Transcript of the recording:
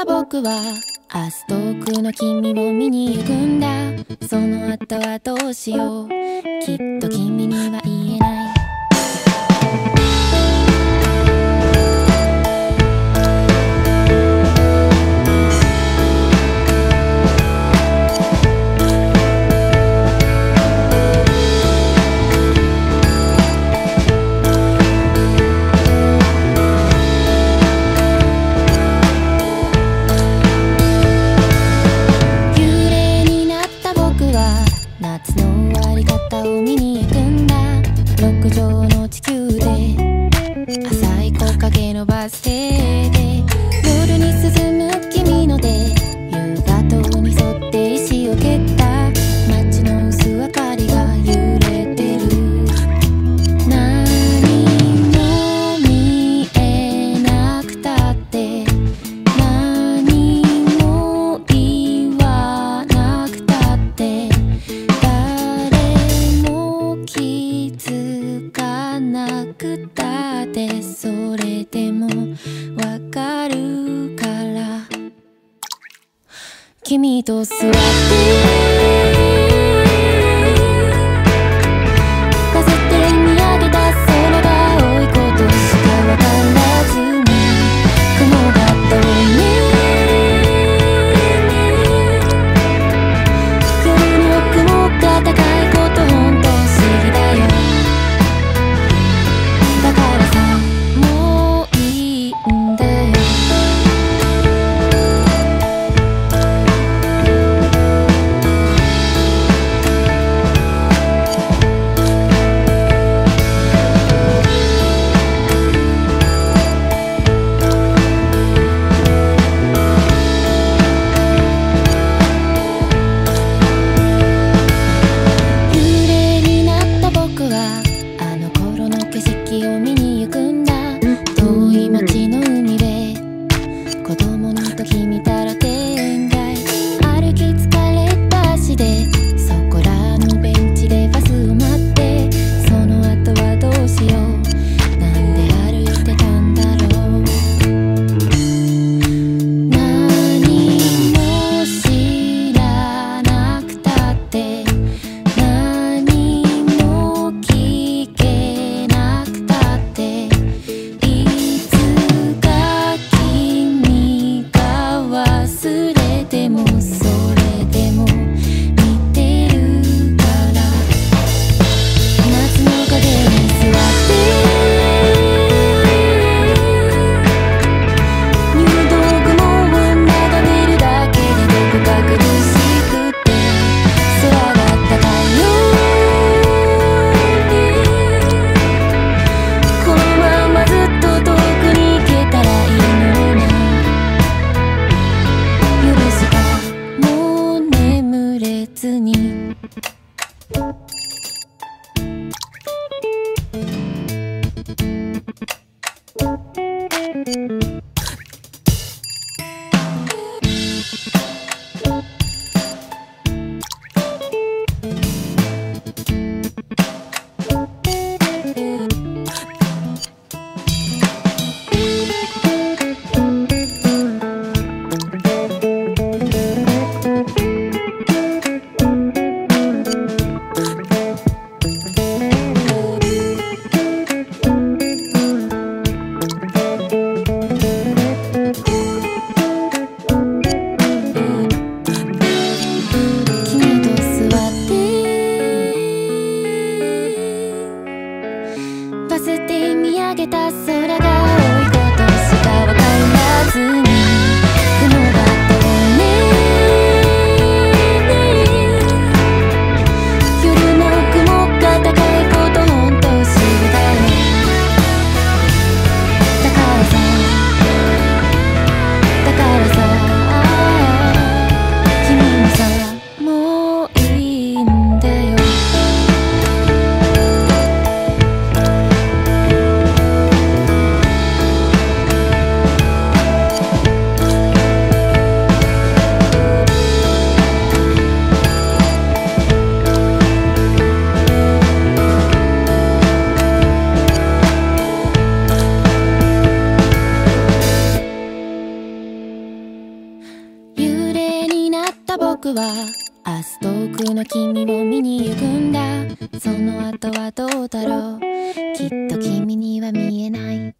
た僕は明日遠くの君を見に行くんだ。その後はどうしよう。きっと君にと座って けた空がは明日遠くの君を見に行くんだ。その後はどうだろう。きっと君には見えない。